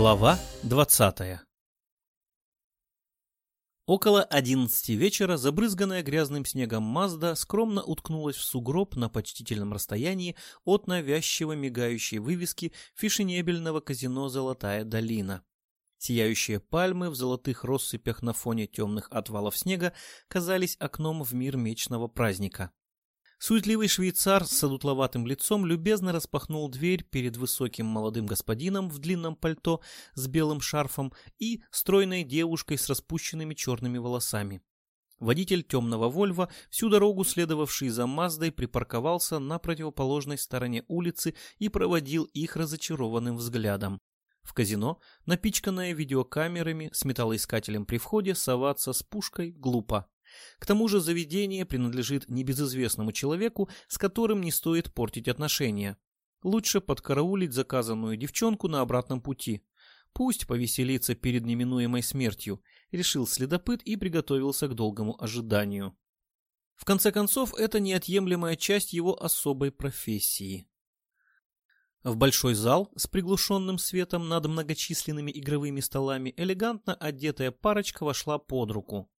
Глава 20 Около одиннадцати вечера забрызганная грязным снегом Мазда скромно уткнулась в сугроб на почтительном расстоянии от навязчиво мигающей вывески фишенебельного казино «Золотая долина». Сияющие пальмы в золотых россыпях на фоне темных отвалов снега казались окном в мир мечного праздника. Суетливый швейцар с одутловатым лицом любезно распахнул дверь перед высоким молодым господином в длинном пальто с белым шарфом и стройной девушкой с распущенными черными волосами. Водитель темного Вольва, всю дорогу следовавший за Маздой, припарковался на противоположной стороне улицы и проводил их разочарованным взглядом. В казино, напичканное видеокамерами с металлоискателем при входе, соваться с пушкой глупо. К тому же заведение принадлежит небезызвестному человеку, с которым не стоит портить отношения. Лучше подкараулить заказанную девчонку на обратном пути. Пусть повеселится перед неминуемой смертью, решил следопыт и приготовился к долгому ожиданию. В конце концов, это неотъемлемая часть его особой профессии. В большой зал с приглушенным светом над многочисленными игровыми столами элегантно одетая парочка вошла под руку.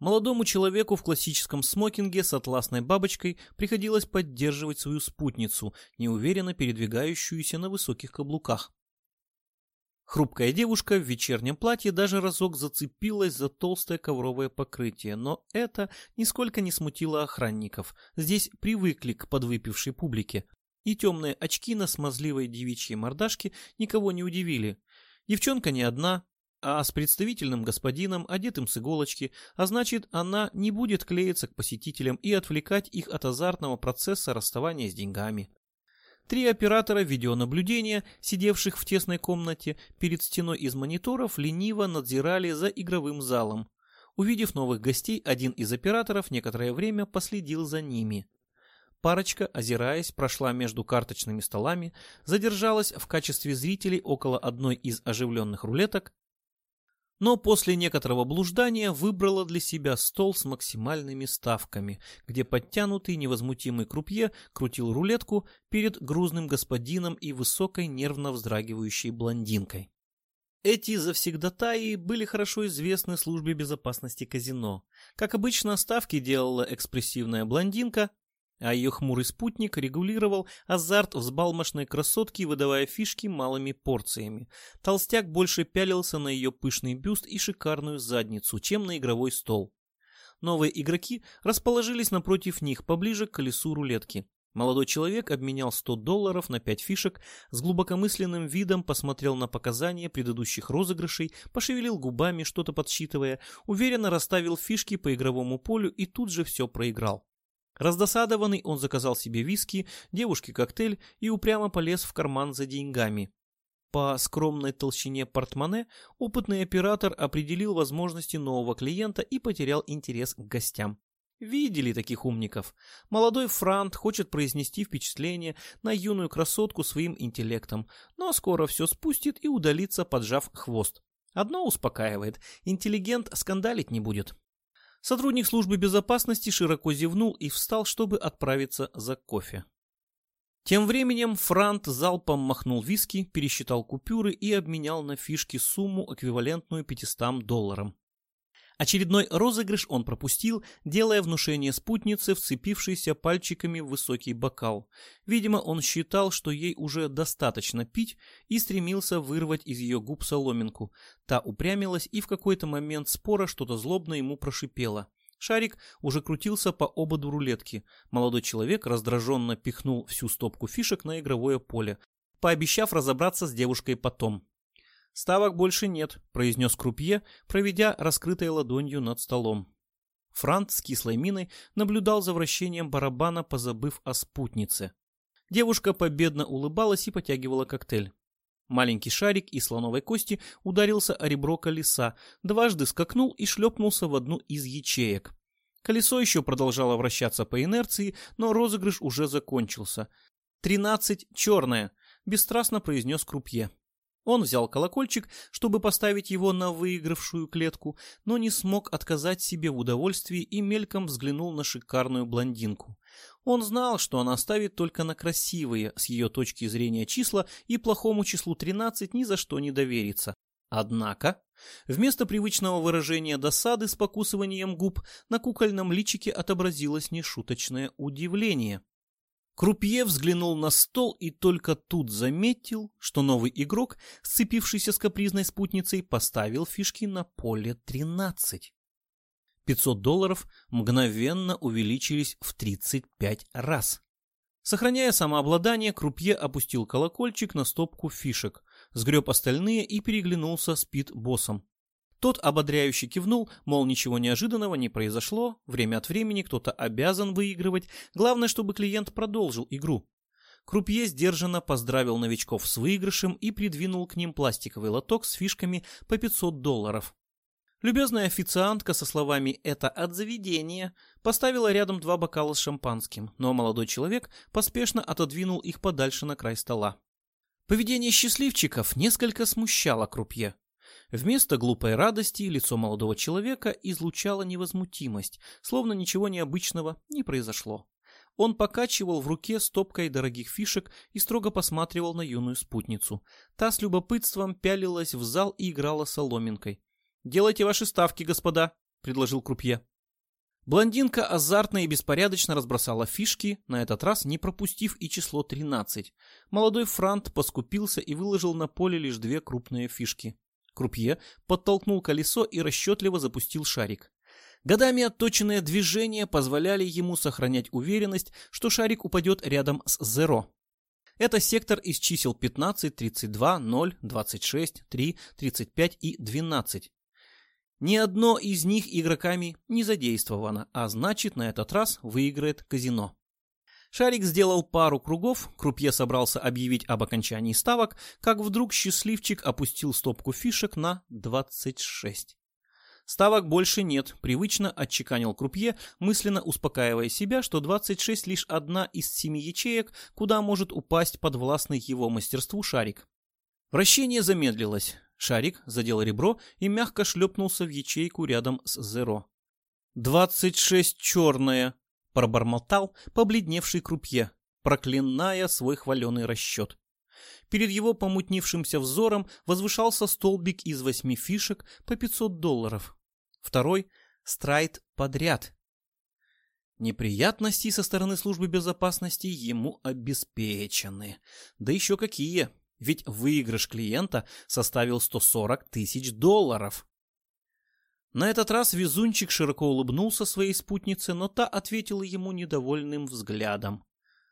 Молодому человеку в классическом смокинге с атласной бабочкой приходилось поддерживать свою спутницу, неуверенно передвигающуюся на высоких каблуках. Хрупкая девушка в вечернем платье даже разок зацепилась за толстое ковровое покрытие, но это нисколько не смутило охранников. Здесь привыкли к подвыпившей публике, и темные очки на смазливой девичьей мордашке никого не удивили. Девчонка не одна, а с представительным господином, одетым с иголочки, а значит, она не будет клеиться к посетителям и отвлекать их от азартного процесса расставания с деньгами. Три оператора видеонаблюдения, сидевших в тесной комнате перед стеной из мониторов, лениво надзирали за игровым залом. Увидев новых гостей, один из операторов некоторое время последил за ними. Парочка, озираясь, прошла между карточными столами, задержалась в качестве зрителей около одной из оживленных рулеток, но после некоторого блуждания выбрала для себя стол с максимальными ставками, где подтянутый невозмутимый крупье крутил рулетку перед грузным господином и высокой нервно вздрагивающей блондинкой. Эти завсегдатаи были хорошо известны службе безопасности казино. Как обычно, ставки делала экспрессивная блондинка, а ее хмурый спутник регулировал азарт взбалмошной красотки, выдавая фишки малыми порциями. Толстяк больше пялился на ее пышный бюст и шикарную задницу, чем на игровой стол. Новые игроки расположились напротив них, поближе к колесу рулетки. Молодой человек обменял 100 долларов на 5 фишек, с глубокомысленным видом посмотрел на показания предыдущих розыгрышей, пошевелил губами, что-то подсчитывая, уверенно расставил фишки по игровому полю и тут же все проиграл. Раздосадованный он заказал себе виски, девушке коктейль и упрямо полез в карман за деньгами. По скромной толщине портмоне опытный оператор определил возможности нового клиента и потерял интерес к гостям. Видели таких умников? Молодой франт хочет произнести впечатление на юную красотку своим интеллектом, но скоро все спустит и удалится, поджав хвост. Одно успокаивает – интеллигент скандалить не будет. Сотрудник службы безопасности широко зевнул и встал, чтобы отправиться за кофе. Тем временем Франт залпом махнул виски, пересчитал купюры и обменял на фишки сумму, эквивалентную 500 долларам. Очередной розыгрыш он пропустил, делая внушение спутнице, вцепившейся пальчиками в высокий бокал. Видимо, он считал, что ей уже достаточно пить, и стремился вырвать из ее губ соломинку. Та упрямилась и в какой-то момент спора что-то злобно ему прошипело. Шарик уже крутился по ободу рулетки. Молодой человек раздраженно пихнул всю стопку фишек на игровое поле, пообещав разобраться с девушкой потом. «Ставок больше нет», — произнес крупье, проведя раскрытой ладонью над столом. Франт с кислой миной наблюдал за вращением барабана, позабыв о спутнице. Девушка победно улыбалась и потягивала коктейль. Маленький шарик из слоновой кости ударился о ребро колеса, дважды скакнул и шлепнулся в одну из ячеек. Колесо еще продолжало вращаться по инерции, но розыгрыш уже закончился. «Тринадцать черное», — бесстрастно произнес крупье. Он взял колокольчик, чтобы поставить его на выигравшую клетку, но не смог отказать себе в удовольствии и мельком взглянул на шикарную блондинку. Он знал, что она ставит только на красивые, с ее точки зрения, числа и плохому числу 13 ни за что не доверится. Однако, вместо привычного выражения досады с покусыванием губ, на кукольном личике отобразилось нешуточное удивление. Крупье взглянул на стол и только тут заметил, что новый игрок, сцепившийся с капризной спутницей, поставил фишки на поле 13. 500 долларов мгновенно увеличились в 35 раз. Сохраняя самообладание, Крупье опустил колокольчик на стопку фишек, сгреб остальные и переглянулся с Пит-боссом. Тот ободряюще кивнул, мол, ничего неожиданного не произошло, время от времени кто-то обязан выигрывать, главное, чтобы клиент продолжил игру. Крупье сдержанно поздравил новичков с выигрышем и придвинул к ним пластиковый лоток с фишками по 500 долларов. Любезная официантка со словами «это от заведения» поставила рядом два бокала с шампанским, но молодой человек поспешно отодвинул их подальше на край стола. Поведение счастливчиков несколько смущало Крупье. Вместо глупой радости лицо молодого человека излучало невозмутимость, словно ничего необычного не произошло. Он покачивал в руке стопкой дорогих фишек и строго посматривал на юную спутницу. Та с любопытством пялилась в зал и играла соломинкой. «Делайте ваши ставки, господа», — предложил Крупье. Блондинка азартно и беспорядочно разбросала фишки, на этот раз не пропустив и число 13. Молодой франт поскупился и выложил на поле лишь две крупные фишки. Крупье подтолкнул колесо и расчетливо запустил шарик. Годами отточенные движения позволяли ему сохранять уверенность, что шарик упадет рядом с зеро. Это сектор из чисел 15, 32, 0, 26, 3, 35 и 12. Ни одно из них игроками не задействовано, а значит на этот раз выиграет казино. Шарик сделал пару кругов, Крупье собрался объявить об окончании ставок, как вдруг счастливчик опустил стопку фишек на 26. Ставок больше нет, привычно отчеканил Крупье, мысленно успокаивая себя, что 26 лишь одна из семи ячеек, куда может упасть подвластный его мастерству шарик. Вращение замедлилось. Шарик задел ребро и мягко шлепнулся в ячейку рядом с зеро. «Двадцать шесть черная!» — пробормотал побледневший крупье, проклиная свой хваленый расчет. Перед его помутнившимся взором возвышался столбик из восьми фишек по 500 долларов. Второй — страйт подряд. Неприятности со стороны службы безопасности ему обеспечены. Да еще какие! Ведь выигрыш клиента составил 140 тысяч долларов. На этот раз везунчик широко улыбнулся своей спутнице, но та ответила ему недовольным взглядом,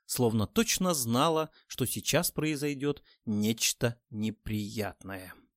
словно точно знала, что сейчас произойдет нечто неприятное.